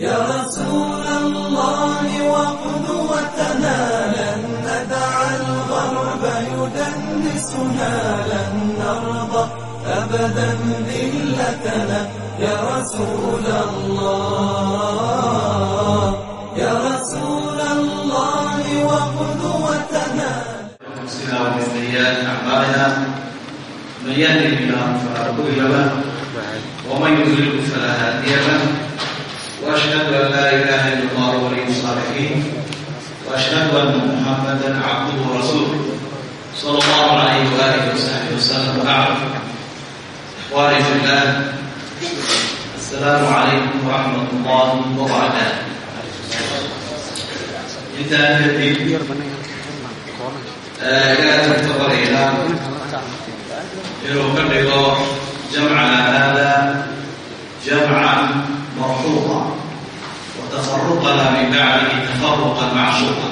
يا رسول الله وقدوتنا لن ندع الغرب يدنسنا لن نرضى أبدا ذلتنا يا رسول الله يا رسول الله وقدوتنا من يهده الله فلا مضل له ومن يضلل فلا هادي له واشهد ان لا اله الا الله ولي الصالحين واشهد ان محمدا عبده ورسوله صلى الله عليه واله وصحبه وسلم وبعد اخواني في الله السلام عليكم ورحمه الله وبركاته انتهى الترتيب لا تعتبر الى inuu ka dhigo jamcana hada wa tafaruqana min bacdihi tafaruqan macshuuqa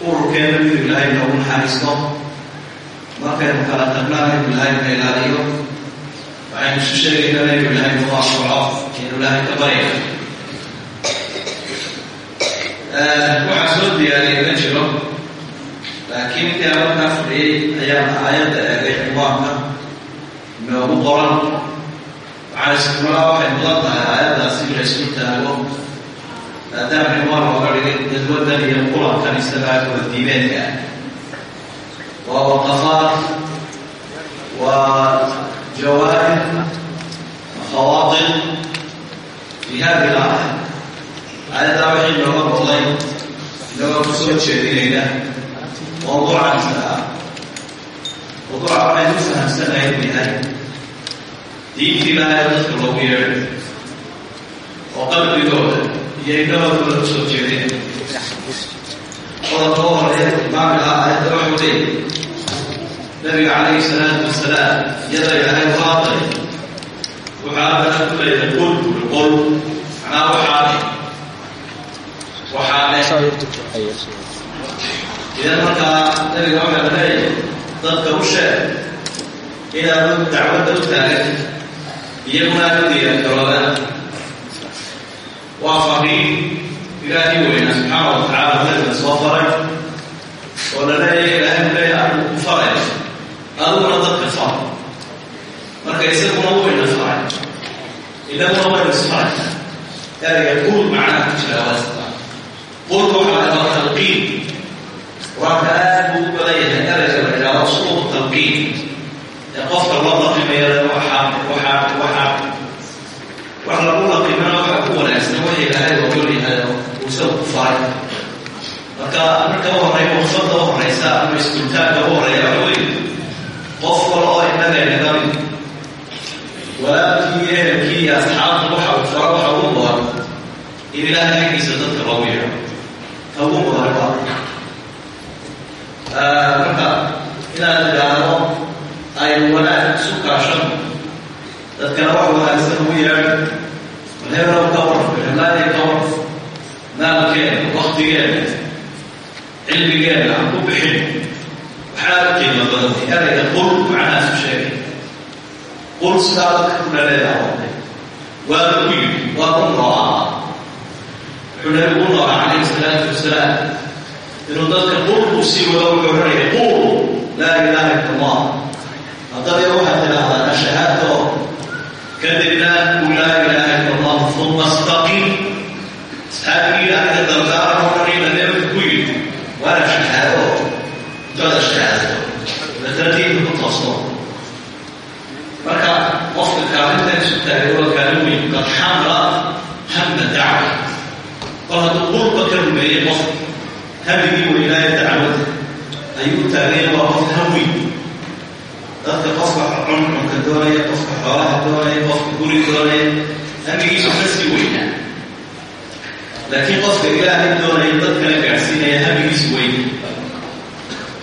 ururkeena inuu ilaahay noogu naxariisto markaynu kala tagnana inuu ilaahay ka ilaaliyo waxaynu isu sheegaynana inuu ilaahay nagu anfaco inuu ilaahay ka baryaya waxaa soo diyaariyay ma jiro laakiin intii aan markaa fadhiyey ayaan aayadda eegay ciwaanka noogu qoran waxaan istimala waxay mudan tahay aayaddaasi in la isku taago maadaama ciwaan looga dhigay dadwadan iyo kulankan isagaa kula diimeedka ah waa waqafaat waa jawaahir khawaatir fi hadi laaya aayaddaa waxay nooga boqday inagoo ku soo jeedinayna mawduucanisa ah mawduuca waxaynu uu yahay diinta ilaahay dadka loogu yeedhay oo qalbigooda iyo indhahoodooda ku soo jeedinay qodobka u horreeya tilmaami lahaa aayadda waxuu iyaguna u diyaargaroodaan waa fariin ilaahi weyna subxaana wa tacaala nabiga soo faray oo la leeyahay ilaahay leeyahay adigu ku faray adiguna dadka far marka isaguna weyna faray inaguna waynu isfaray erayga guud macnaha ku jira waa qulka waxaa la dhahaa talqiin qur'aanka aad buu u badan yahay erayga la idhaahdo suuq talqiin ee qofka loo laqimayo waxaa waxaa waxaa wax lagu laqimana waxa ku wanaagsan waxa ilaahay ogol yahay oo uu isagu ku faray marka marka u horreeya waqfada u horeysa ama iskultaanka u horreeya waxa weeye qof wal oo innaga naga walaalkii ehelkii iyo asxaabta waxa uu faro waxa ugu mudan in ilaahay xaggiisa dadka loogu yeedho ugu mudan waa marka inaad idhaahdo aynu wanaag isu kaashano dadkana wax wanaagsan ugu yeedho warf ximlaadii ka warf maalkeena waktigeena cilmigeena aan ku bixin waxaa u qiimo badan erayga qul macnahaas u sheegay qul sidaa dadka ku dhaleedaha waa lagu yidhi waa ku nooca wuxuu nabigu u nooca calayhi salaatu wasalaam inuu dadka qulku sii wado wuxuu ohanaya qulu laa ilaaha illa allah haddaba waxaad tidhahdaan ashahaado kadibna qul laa ilaaha illa allah uma istaqim dardaaran oo dhan ina nebigu ku yidhi waana shahaado intaada shahaado datartiinka ku toosto marka qofka kaalinta isu taagay waa kaalin weyn qad xamla hamna dacwa kol hadduu qulba ka rumeeyey qof hamigii weynaaye dacwada ayuu taagay waa qof hawi dadka qofka cuncunka doonaya qofka xoolaha doonaya qofka guri doonaya hamigiisu ka sii weynaa laakiin qofka ilaahay doonaya dad kale gaadhsiinaya hamigiisu weyna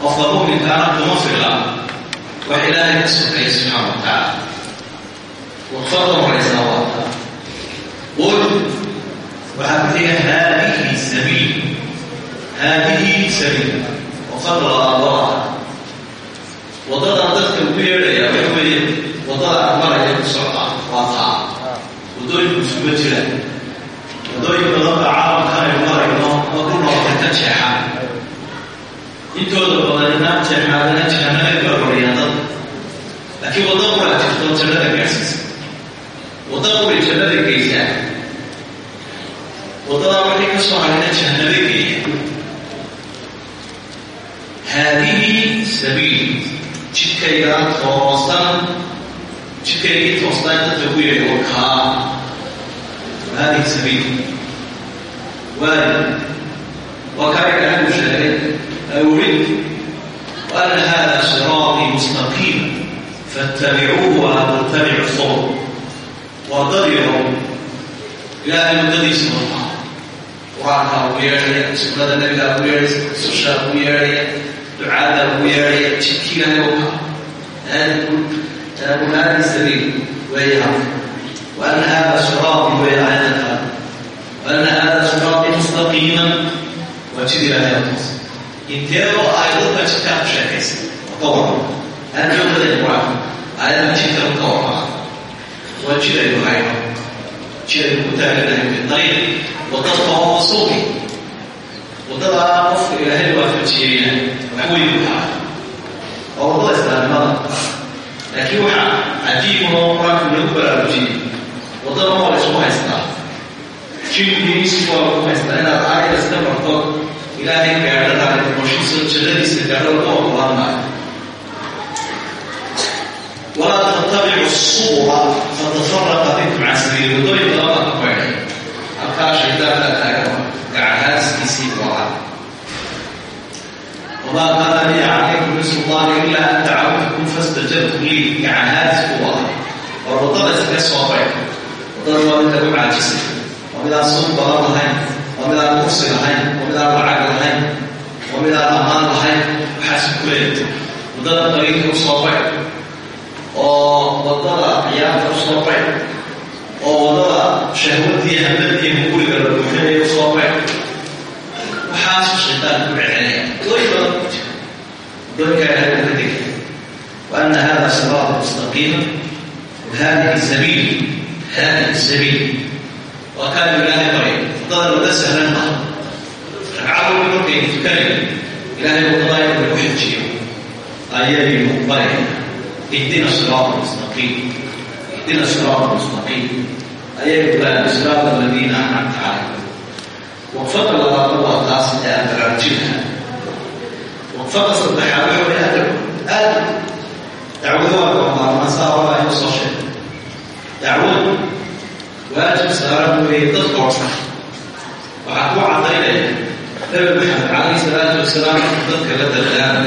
qofka muminkaana kuma fila wax ilaahay ka sokeeya subxaana wa tacaala waqfada horeysaa waa taa qul waxaa ku xiga haadihi sabiil haadihi sabiil waqfada labaad wadadan dadka ugu yeedhaya waxa weeye waddada aan maraya ku socda waa taa wadooyinku isugu kuma jiraan waddooyin badan baa caalamkan marayno oo ku noqotay ka jeexaan intooda badanina jeexaadana jahanamay barbariyaan dadka laakiin wadda quraa jirto jannada gaarsiisa wadda quray jannada geysaa waddadaa waxay ka soo harayna jahaname geeya haadihi sabiil jidkayga toosan jidkaygii toosnaa dadka ku yeedhi oo kaa haadihi sabiil waadi waa kaa ilaahay uu sheegay awrid waana hada siraatii mustaqiim fattabicuuhu walaa tattabicu subul waddadiido ilaahay waddadiisa wataa qur'aankaa ugu yeedhaya sunnada nabigaa ugu yeedhaya sushaa ugu yeedhaya ducaada ugu yeedhaya jidkii ilaahay wataa هذه السبيل وهي وأن هذا صراطي وهي آية وأن هذا صراطي مستقيما وجد لها يقص انتهوا آيات كتاب شاكس وطورا أن يوجد القرآن آيات كتاب الطورا وجد لها جد المتابع له بالطريق وتطبع صوتي وتضع قفل إلى هل وفتشينا وحوي بها ووضع إسلام المرض laakiin waxaa cajiibahoo qur-aanku lagu baraarujiyey waddada waa la isku haystaa jilkiisi waa lagu haystaa inaad aayad iska barto ilaahay gaadhadaada noloshiisa jannadiisa gaadho lagu ogolaan maayo walaa tattabicu subula fatafaraqa bikum can sabiili waddooyin badan baa ku beedhay halkaa shaydaanka taagan gacanhaadiskiisii ku ahaa وما كان لي عليكم من سلطان إلا أن دعوتكم فاستجبتم لي. كعهات الله warwadadaas ka soo baxay waddada waa mid lagu caajisay waa mid aan sun badan lahayn waa mid aan kursi lahayn waa mid aan lacag lahayn waa mid aan ammaan lahayn waxaas ku leeday waddada dariiqa u soo baxay oo waddada ciyaarta u soo baxay oo waddada shahwadii hamadiiyo muguriga la buuxinaya u soo baxay waxaasu shaytaan ku cecelay يرجع إلى الذكر هذا صراط مستقيم وهذه السبيل هذه السبيل وكانوا لا يطريق قالوا نسأل النهر عبوا بمركب كلمة إلهي وطائر بالوحد شيء أيدي مقبلة اهدنا الصراط المستقيم اهدنا الصراط المستقيم أيدي صراط الذين أنعمت عليهم وفضل الله تعالى تعالى تعالى تاسع أن ترجمها فقص البحر وحول أدب أدب دعوة الله ما صار الله يوصل شيء دعوة واجب صار به تذكر صح وحكوا عن طريقه نبي محمد عليه الصلاة والسلام تذكر لدى الآن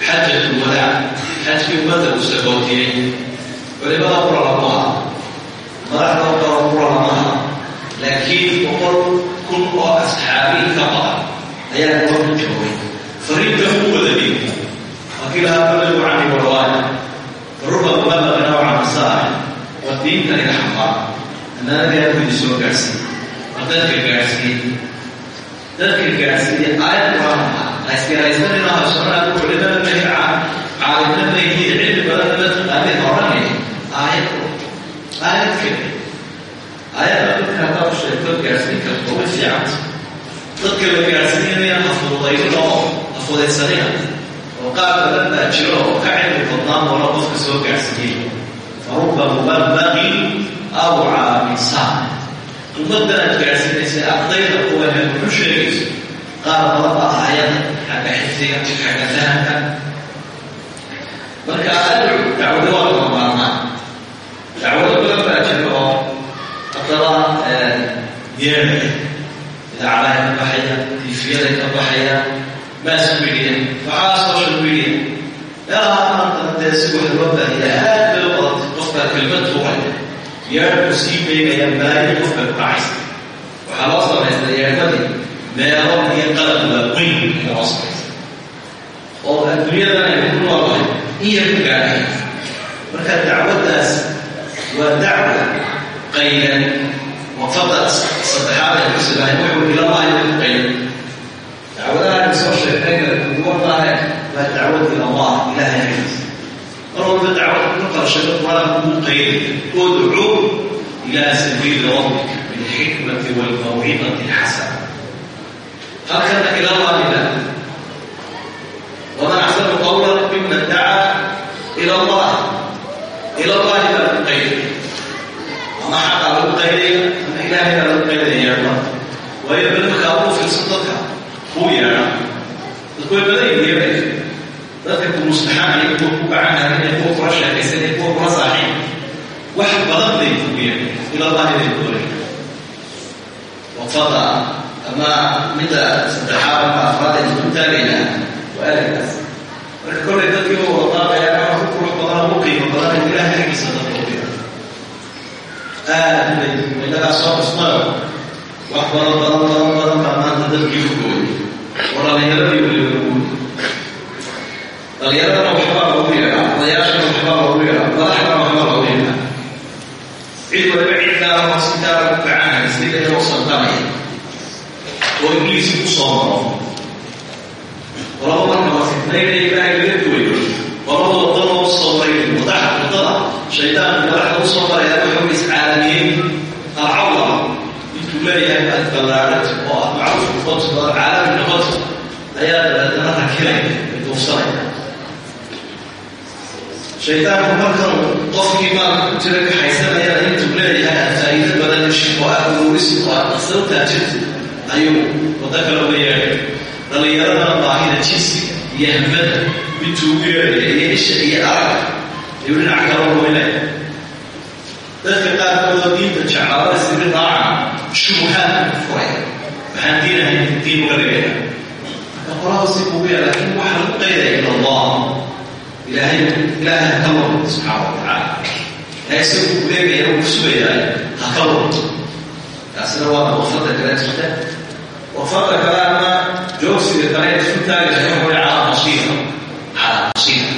حجة الوداع حج في أمته السبوتين ولما أمر الله ما راح نقرأ أمر الله لكن وقل كل أصحابي كفر أيام وقت الجوين فريده هو الذي وكلها بلغ عني والواجب فربما بلغ نوعا مساعد والدين كان الحقار أن هذا يكون يسوع قاسي وذلك القاسي ذلك القاسي آية القرآن لكن ليس لنا شرع كل ما نهي عن عالمنا به علم بلد هذه مرني آية آية كده آية كتاب الشيطان قاسي كتاب الشيعة تذكر القاسي هي مفروضين الله fudaydsanina oo qaar badan baa jiro oo ka cilmi badnaan wala qofka soo gaarsiiyey faruba muballaqin awcaa min saam ummaddan aad gaarsiinaysa ardayda kuwa ku sheegayso qaar badan baa aayada xagga xifdiga xagga fahamka marka adcu dacwado waa lama maarmaan dacwado badan baa jiro oo haddaba yeedhaya idaacadaha ka baxaya tiifiyada ka baxaya mass media waxaa social media meelaha maanta dee si wax loo baahiya aad bay u badatay qofka kelmad tuuray yeedhku sii beegaya baahi qofka ku dhacaysa waxaa loo samaystay yeedhmadii meelo iyo qalab waaweyn loo samaystay oo adduunyadan aynu ku noolahay iyo ku gaadhay marka dacwaddaas waa dacwa qaydan wafada saddexaad ay kusilahay wuxuu ilamahay ku qaydan dacwadaha soo sheegayna kuwadahe waa dacwad ila allah ilahay xaggiisa mar walba dacwada ku kala sheego qur-aanku uu qayday udcuu إلى سبيل ربك بالحكمة والموعظة الحسنة هكذا إلى الله لا ومن أحسن قولا ممن دعا إلى الله إلى الله لا تقيد وما حقا لا تقيد أن إلهي لا تقيد يا الله ويبلغ أبو في صدقها هو يا تقول بدأي يبلغ dadka ku mustaxaan iyo kuwa ku gacanaa iyo kuwa kula sheekaysan iyo kuwa kula saaxiib wax badan bay fugiyeen ilallaahiday doonaya waqfada ama midda saddexaad ama afraad aynu ku taagaynaa waa ereygaas marka kollay dadkii u wadaaqaya ama ku qurux badan ugu qiimo badan in ilaah xaggiisa dadka u yiro aad bay inagaa soo qismayo wax badan badan badan badan baa maanta dadkii u gooyay oo dhallinyaradii weliba dhallinyaradana waxbaa loogu yeedhaa odayaashana waxbaa loogu yeedhaa madaxdana waxbaa loogu yeedhaa cid waliba ciddaa oo si gaara u gacanaya sida inuu santanaya oo ibliis ku soo maro walaba marka waa fitnaynaya ilaahay laga duwayo walaba waddada u soo maray wadaxa waddada shaydaanka madaxda u soo maraya waxa uu iscaalamiyey alcawla intuu leeyahay aad ballaarad oo aad macruuf noqoto oo aad caalami noqoto ayaa dabeetana rakilaya duufsanaya shaydaanku markan qofkii maalka ku jira kaxaysanayana intuu leeyahay aad faa'iido badan oo aad uruurisi oo aad dhaqsado taajirta ayuu waddo kale uga yeedhay dhallinyaradana baahida jinsiga iyo hamada miduu ugu yeedhaya iyo isha iyo aragga ayuu dhinac kala rumaynaya dadka qaarkoodoo diinta jeclaada siri raaca shubuhaad ku furaya waxaan diinahay diin uga dhigaya qolada si kugu yeedha laakiin waxaa lagu qaydaya ila allah ilaahay ilaahay ha ka wado subxaana wa tacaala ilaahay isagu ku leegaya uu ku sugayaa ha ka wado taasina waa waqfada kale jirta waqfada kale ama joogsiga kale isku taagahay waxa way calaa basiira calaa basiira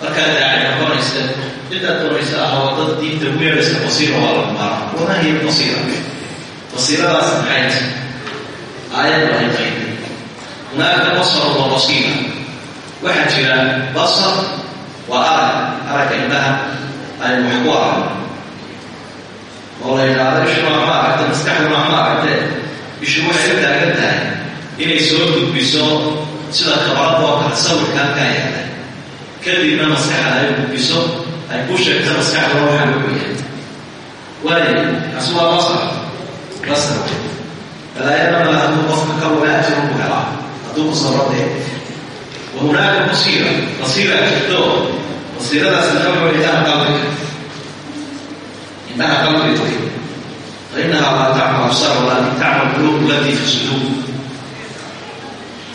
markaad daaci noqonaysa cidaad doonaysa ah oo dad diinta ku yeedhaysa basiira waa lagu maara wamaa hiya basiira basiiradaas maxay? Tahay aayad waxay qayday hunaaka basar wa basiira waxaa jira basar waa arag aragga indhaha aynu wax ku aragno oo la yidhaahdo ishuna ma aragte maskaxduna ma aragte ishu waxay ka taagan tahay inay soo gudbiso sida kabarada oo kale sawirka halkaa yaalla kadibna maskaxda ay gudbiso ay ku sheegto maskaxduna waxaa lagu yahay waayo kaasi waa basar basar balaayada mala hadduu qofka ka wanaagsan ku helaa hadduu ku sabradee وهناك بصيرة بصيرة تخدوه بصيرة ستنفع إنها قلبك إنها قلبك فإنها لا تعمل أبصار ولكن تعمل القلوب التي في الصدور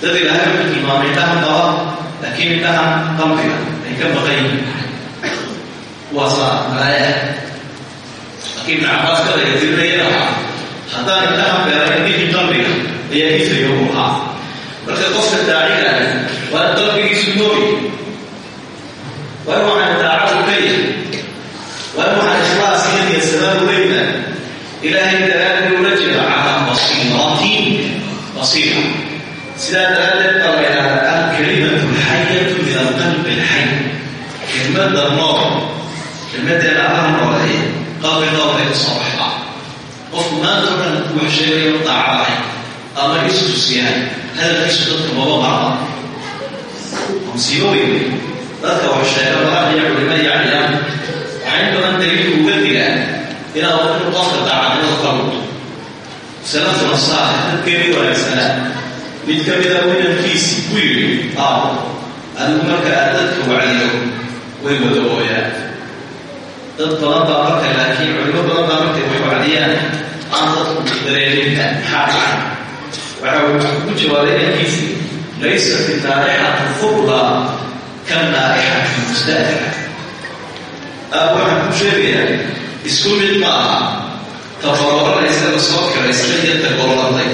تدري أهم الإيمان إنها ضوء لكن إنها قلبها أي كبغي وصاء الآية لكن ابن عباس كذا يزيد ليلها حتى إنها بأرائي في قلبها هي إثري يومها ولكن قصة الداعي waa qalbigiisu nooyi waa in waxaan daacadu leeyahay waa in waxaan ikhlaasiya iyo sabaabu leeyahay ilaahay daraaddeed ula jira calaa basiiratin basiira sidaa daraaddeed baa la yidhahdaa alkalimatu alxayatu min alqalbi alxay kelmadda nool kelmaddeena allaha nooleeya qalbi noolay ka soo baxdaa qofku maanta o dhan wax sheegayo daaca lahayn ama istus yahay hadalkiisu dadka maba qarda musiibo weyn dadka wax sheega madax iyo culimo calyaan waxaa in badan daliilku uga digaa inaad inuu qofka daacadnimada ka luto salafuna saalix dadkeedii wanaagsanaa mid ka mida winankiisi ku yidhi aabo adigu marka aad dadka wacdiyo way wada ooyaan dad badan baa marka laakiin culimo badan baa markay wax wacdiyaan aan dadku dareeminta maxaa dhacan waxa uu ku jawaabay inankiisii laysat naarixatu furda ka naarixati musta'jira aab waxaan ku sheegayaa isku mid ma aha ta fororanaysa la soo kiraysta iyo ta gololantay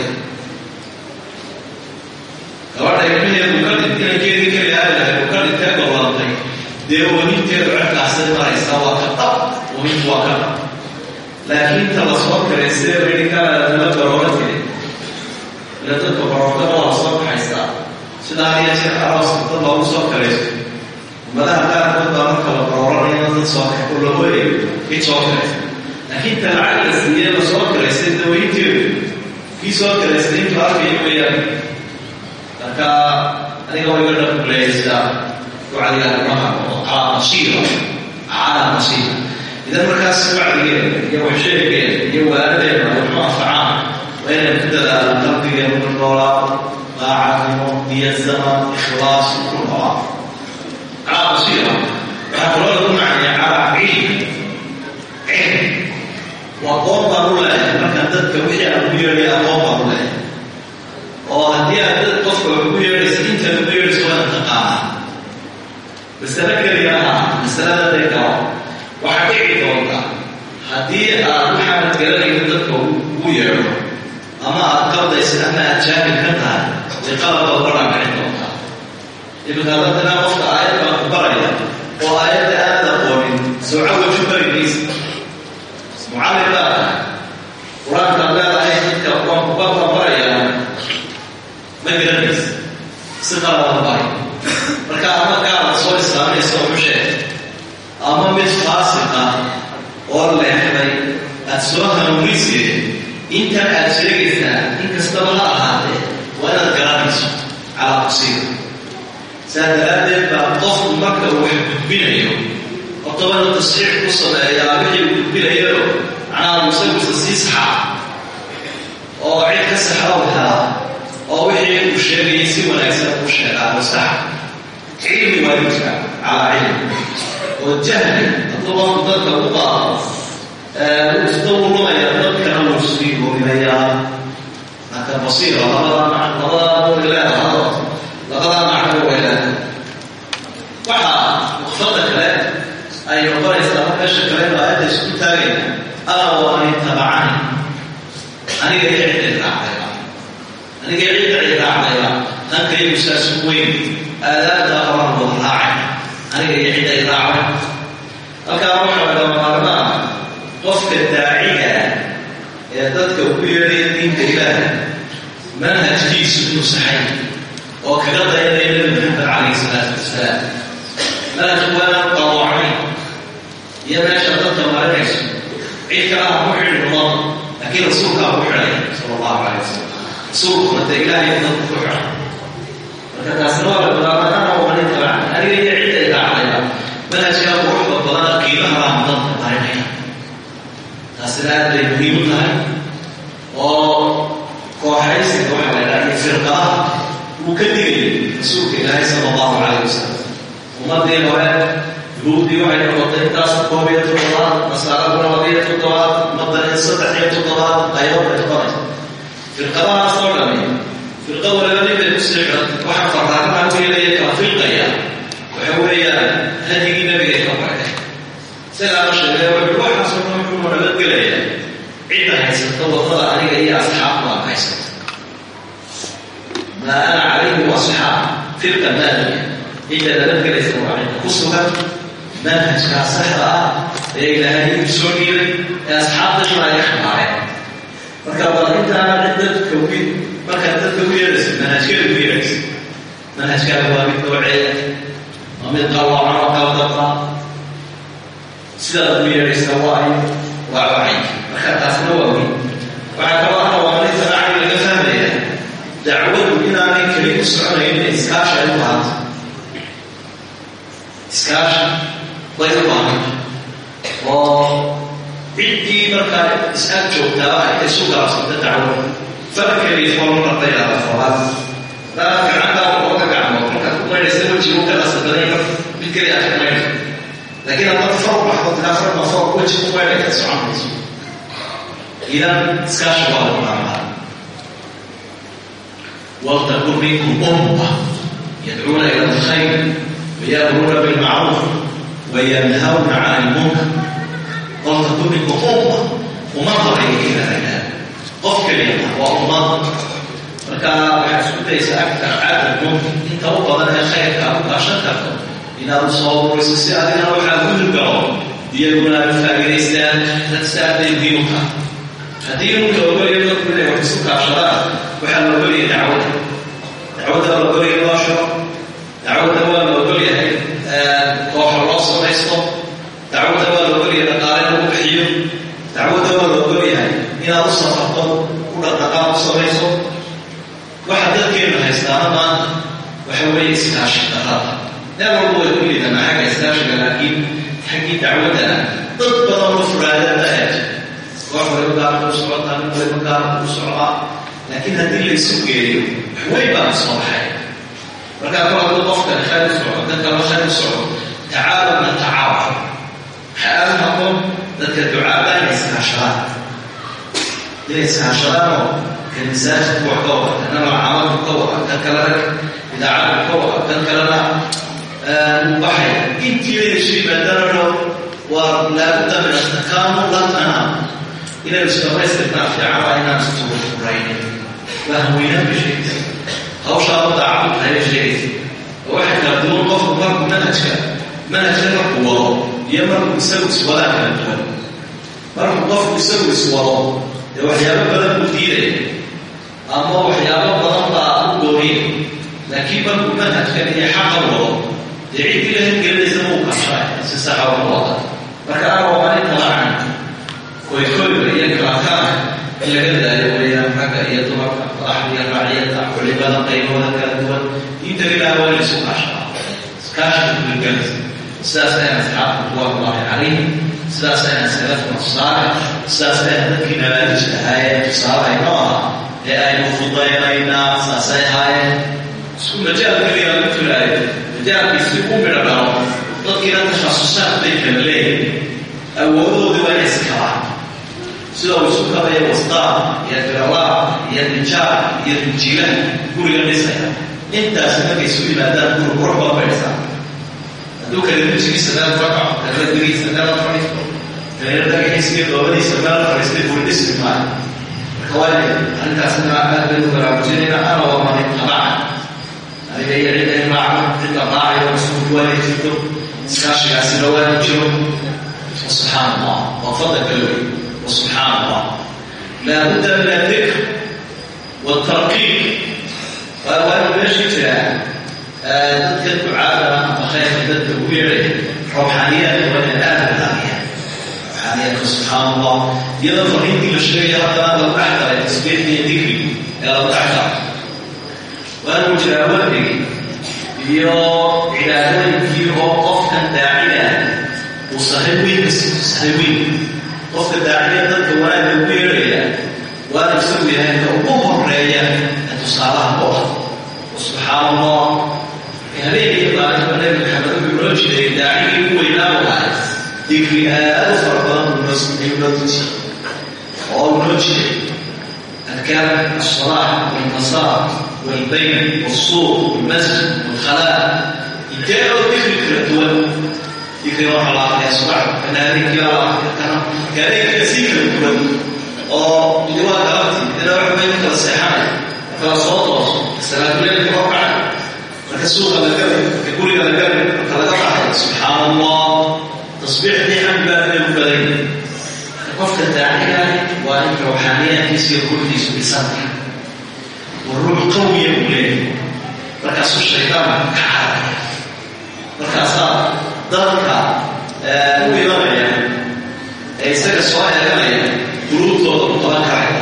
gabadha ilmaheedu ka dhint inankeedii keli aadi lahayd uu ka dhintee gololantay dee ooninteedu cerkaasay maraysaa waa ka dhab oonintu waa ka dhab laakiin ta la soo kiraystee ridi kala garooratiri ila dadka baroortaba waa soo sidaa hadiya jeer arooska dad loogu soo karayso ummadaha qaarkood baa marka la barooranaya dad soo oo la hooyayo cid soo karaysa laakiin ta lacag la la soo kiraystay dawaynteedu kii soo kiraystay intuu arkaya weeyaan marka aniga waa iga dhakuleeysaa wacdiga arrimaha oo calaa masiira calaa masiira idan markaas wacdigeeda iyo waxsheegeeda iyo waaladeeda waxu anfacaan waa ku dadaalaan qalbigeenu ku noolaa daacadnimo niyad zaman ikhlaas ku noolaa calaa masiira waxaa kaloo lagu macnaya calaa cilm cilm waa aqoon baan u leeyahay markaan dadka wixii aan ugu yeedhay aqoon baan u leeyahay oo haddii aad dad qofka wax ugu yeedhaysa intaad ugu yeedhayso waa taqaanaa masale keliya aha masalada deegao waxaa dhici doonta haddii aad qalabka baraa dhici doontaa iminka dadana qofka aayad baan baraya oo aayadda aanad aqoonin sawca waju bari maysa mucallim baa tahay qur'aankaad leedahay dadka waan ku barbaraya ma garanaysa si qalabaan baray marka ama gaalaad soo islaaminaysa oo xusheeg ama mid faasiq ah oo leexday aad soo hanuunisee intan aad sheegaysaa in kastaba ha ahaatee waa inaad garanayso calaa qasiira saa daraaddeed baa qofku marka uu wax gudbinayo qotobana tasxiix ku sameeyaa wixii uu gudbinayo macnaha musawisa sii saxaa oo cid ka saxa u helaa oo wixii uu sheegayay si wanaagsan uu sheegaa oo sax cilmi waa inu jira calaa cilmi oo jahli hadduu dadka u qaado dadkana wuu basiira labada labada way leedahay labada macno leedahay waxaa waqfada kale ay noqonaysaa meesha kale aayadda isku taagayna ana wa an ittabacani aniga cidda raacdayba aniga cidda i raacdayba hankaygu saas u weyn aadaabta qabaan wada raacay aniga iyo cidda i raacday halkaa waxaa lagama maarmaa qofka daaciga ee dadka ugu yeedhaya diinta ilaaha manhajkiisu inuu saxay oo kaga dayanaya nabi maxamed calayhi salaatu wasalaam manhajku waana qaboocay iyo meesha dadka marinayso. Cid kale ha ku xidhin umada laakiin rasuulkaa ku xidhay sala allahu calay wasalam rasuulkuna dee ilaahay dadku ku xidhay marka taasna waa la bilaabanaana wani tabacan aniga iyo cidda i raacdayba manhajkaa quruxda badan qiimaha baan dadka marinaya. Taasina aad bay muhiim u tahay. Oo kooxaysiga waxa la idhaha iyo firqadaha uu ka digayay rasuulka ilaahay sala allahu calayh wasalam ummadii hore yuhuuddii waxay noqotay intaas koob iyo toddobaad nasaaraduna laba iyo toddobaad ummaddan in saddex iyo toddobaad qaybo bay noqonaysa firqadahaas oo dhami firqa waliba nin bay ku siixan waxa farraaqaha u yeelaya kala filqaya waxa weeyaan hadigii nabiga ka baray isagaa sheegay waxaasoo dhan wuxuu nabadgelaya cidda haysata waddada aniga iyo asxaabtu firqa maaliga cidda nabadgelaysa waa cidda ku sugan manhajkaa saxda ah ee ilaahay uu soo dhiibay ee asxaabtashuna ay xamaareen marka bal intaana cid dadka wi markaad dadka u yeeraysa manhajkeeda u yeeraysa manhajkaaga waa mid nooceeda waa mid qawaacan oo kala dabqa sidaad ugu yeedhaysa waayo waa wacyi marka taasna waa weyn ah waa mid sanaaci laga fahmaya dacwadu inaanay keli ku soconaynin iskaashi ay u baahanta iskaashi way u baahanta oo ciddii markaa is-ag joogtaa ay isu gaabsanta dacwada formarka yidhahda folaad daa gacantaa looga gacmood markaad ku maydhaysa wejigu ka qasadbaday mid keliya aad ka maydhaysa laakiin haddaad far baxdo tiraa far ma far weji ku maydhaya socon mayso idan iskaashi waa lagu dhaamaa waltakun minkum umma yadcuuna ila alkhayr ويأمرون بالمعروف وينهون عن المنكر ولتكن منكم أمة ومنظر إلى ذلك قف كلمة وأمة marka waxaad isku daysa agtar cadad mumkin inta u badan ee khayrka aad u kaashan karto inaad u soo ururiso si adigana waxaa gudu galo iyaguna aad faa'iidaystaan dad si u haddii la ogolaya dadku inay wax isu kaashadaan waxaa la ogolaya dacwada. Dacwada la ogolaya loo shiro waa la ogol yahay kooxa loo samaysto dacwada waa la ogol yahay dhaqaale lagu bixiyo dacwadda waa la ogol yahay inaad u safarto u dhaqdhaqaaq u samayso. Waxa dadkeenu haystaana maanta waxa weeye iskaashi darada meel walba way ku liidanaa xagga iskaashiga laakiin xaggii dacwaddana dad badan oo furaadada aad koox waliba gaarka u socotaa mid waliba gaarka u socdaa laakiin haddii la isu geeyo waxweyn baa soo baxay markaa hadduu qofkan khayr soco dan kale khayr soco tacaawun natacaawun waxaa aada haboon dadka ducaada inay iskaashadaan inay iskaashadaanoo kan masaajidku wax ka wada kana macaamadu ka wada kan kalena idaacadu ka wada kan kalena waxay intii bay isu yimaadaanoo waa laabudda min atakaamul la tanaam inaynu isdhamaystirnaa fiican waa inaan waa haweenaan ba sheegtay hawshaaba daacadu tahay ba sheegaysa oo waxay kala duwan qofku markuu manhajka manhajka markuu wado iyo markuu isagu iswadaa kala duwan markuu qofku isagu iswado dee waxyaabo badan buu diidaya ama waxyaabo badan baa u gooriya laakiin markuu manhajkan iyo xaqa wado dee ciddii la hirgelinaysa muu kashay si saxa wada marka aroomanin talaacan koykoyga iyo kalaakaana in laga daayo weeyaan ragga iyo dumarka madaxda iyo raaciyada culimada qaybooda kala duwan inta ilaa waa laysu kaashaa iskaashiga kulgalaysa sidaas ayaan asxaabta ridwaanullahi calayhim sidaas ayaan salafna saalix sidaas ayaan dadkii nabaadijta ahaayeen tusaalayno ah ee aynu fudaynaynaa saasay ahaayeen isku majaal keliya lagu filaayo majaalkiisi u midho dhalo dadkiina takhasusaad bay kala leeyihiin iskabaan sida uu isu kabaya wastaan iyo firawaa iyo nijaar iyo rinjiilaha guriga dhisaya intaasi markay isu yimaadaan guri qurux baa baydhsaa hadduu kale rinjigiisa meel fakaco kale dirigiisa meel fadhiisto kale dhagaxiisa doobadiisa meel fadhiistay guri dhismi maayo marka waa inay arrintaasina aad baynu baraarujinayna ana waa mani tabacan aniga iyo cidda in raaco cidda raacayo rasuulku waa inay jirto iskaashigaasina waa inuu jiro وسبحان الله وفضل كلوي سبحان الله لا بد من الذكر والترقيق waanu meesha jiraa dadka ducaada ama khayrka dadka ugu yeedhay ruuxaaniyaadka waa inay aada ilaadiyaan ruuxaaniyaadka subxaan allah iyadoo fariintii la sheegaya haddana lagu dhex daray tasbiixda iyo dikrigi ee lagu dhex daro waanu jawaabanayay iyo cibaadooyinkii oo qofkan daaciga ah. Uu sahay weyn sahay weyn qofka daaciya dadka wanaagga ugu yeeraya waana isagu yahay ka ugu horeeya ee tusaalaha u ah subxaan allah habeenkii maalinta nabi maxamed wuxuu noo jiray daacigii ugu weynaa u ahay digri aad u fara badan buu noo tuji oo uu noo jiray adkaar الصلاة والمسار والبين والصوت والمسجد والخلاء يتابعوا ذكر كرتون ذكر روح الله يا صباح كذلك يا الله كذلك كثير من oo liwaa galabti ilaa wax bay kala seexanay kala soo tooso salaatuleil kala kacay marka suuqa la galay marka guriga la galay marka laga baxay subxaan allah tasbiixdii xamd baa inay u badan yihin qofka daaciga waa in ruuxaaniyaadkiisa iyo kulkiisu dhisan tahay waa ruux qawiya uu leeyahay markaasuu shaydaanka ka cararaya markaasaa dadka u imanaya ee isaga soo eeganaya duruubtooda u qaban karaya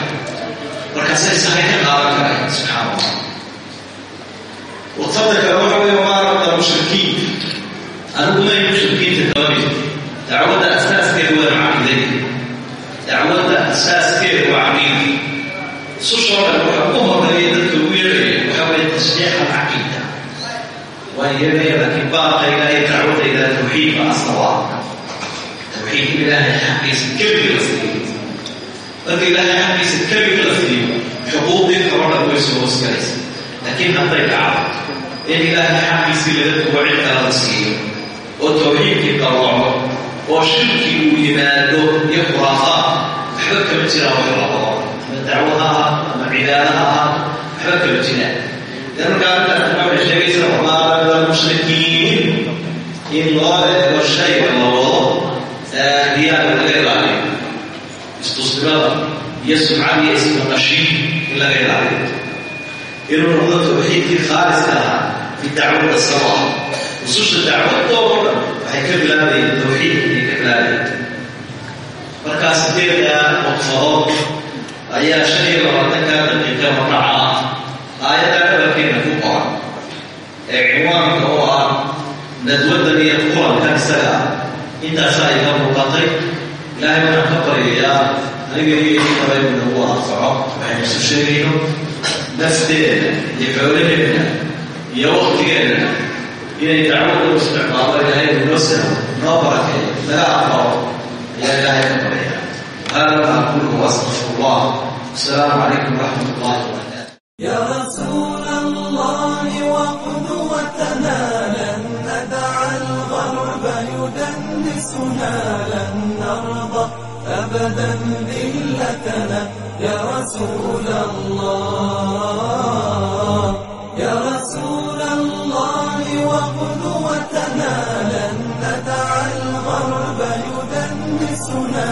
markaasay sahay ka qaadan karaya subxaan allah wartada kale waxa weeye wamaa rabda mushrikiin. Anigu may mushrikiinta kabamid dacwadda asaaskeedu waa caqiidayda dacwadda asaaskeedu waa caqiida sushoo dhan waxa ugu horreeya dadka ugu yeeraya waxa weeye tasbiix alcaqiida. Waan yeeraya laakiin baaqayga iyo dacwadayda tawxiid ba asla waa tawxiid ilaahay xaqiisa keliga la siiyo marka ilaahay xaqiisa keliga la siiyo xuquuqdii kaloo dhan way soo hosgalaysa laakiin hadday dhacdo in ilaahay xaqiisii laga tugo cid kale la siiyo oo tawxiidkii qalooco oo shirkii uu yimaado iyo khuraafaad waxba in loo eego shayga la wado riyaaga laga ilaaliyo istusnimada iyo sumcada iyo ismaqashiin in laga ilaaliyo inuu noqdo tawxiidkii khaaliska ahaa fi dacwada sawa rususha dacwadooda dhan waxay ka bilaabayeen tawxiidka ayay ka bilaabayeen markaa sideeda waqfadood ayaa shan iyo labaatanka daqiiqa marraca aayadda dhabarkeena ku qoran ee ciwaanka oo ah dadwadani kulankan isaga intaasaa iga muuqatay ilaahay waxaan ka baryayaa aniga hiyadiinaba inuu nagu wada soco waxaynu isu sheegayno nafteeda iyo xoolaheeda iyo waktigeeda inay dacwada u isticmaalo ilaahay inoo sino noo barakay laga aqbalo ayaa ilaahay ka baryayaa qaala maa kullu wastafu llah asalaamu calaykum waraxmat ullahi wabarakatu يا رسول الله وقدوتنا أبدا ذلتنا يا رسول الله يا رسول الله وقدوتنا لن نتعى الغرب يدنسنا